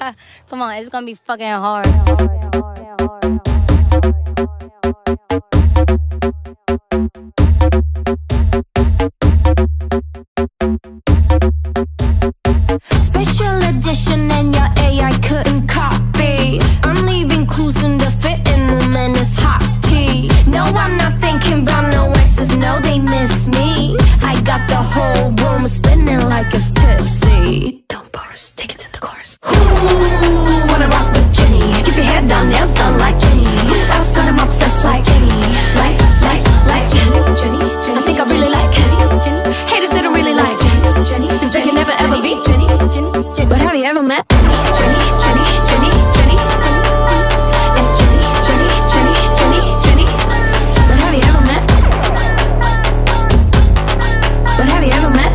Come on, it's gonna be fucking hard. Special edition and your AI couldn't copy. I'm we ever met. Jennie, Jennie, Jennie, Jennie. It's Jennie, Jennie, Jennie, Jennie, Jennie. But have you ever met? But have you ever met?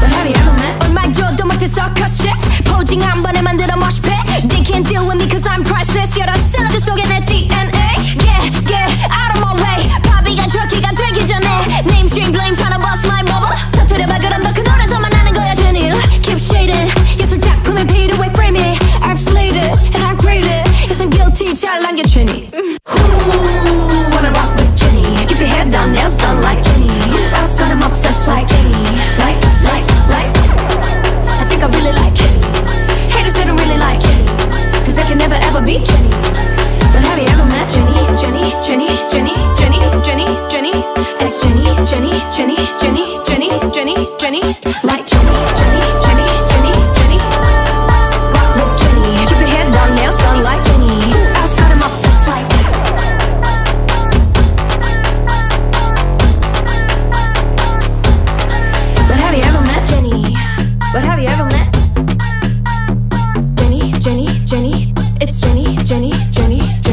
But have you ever met? On my jaw, don't 얼마 줘도 suck. cut shit. 포징 한 번에 만들어 mosh pit. They can't deal with me cause I'm priceless. You're a 열한 셀러드 get that DNA. Yeah, yeah, out of my way. 바비가 저기가 되기 전에. Name, shame, blame, Jennie, like Jennie, Jennie, Jennie, Jennie, Jennie. Rock like Jennie, keep your head down, nails done like Jennie. Ooh, I got him obsessed like. But have you ever met Jennie? But have you ever met Jennie, Jennie, Jennie? It's Jennie, Jennie, Jennie.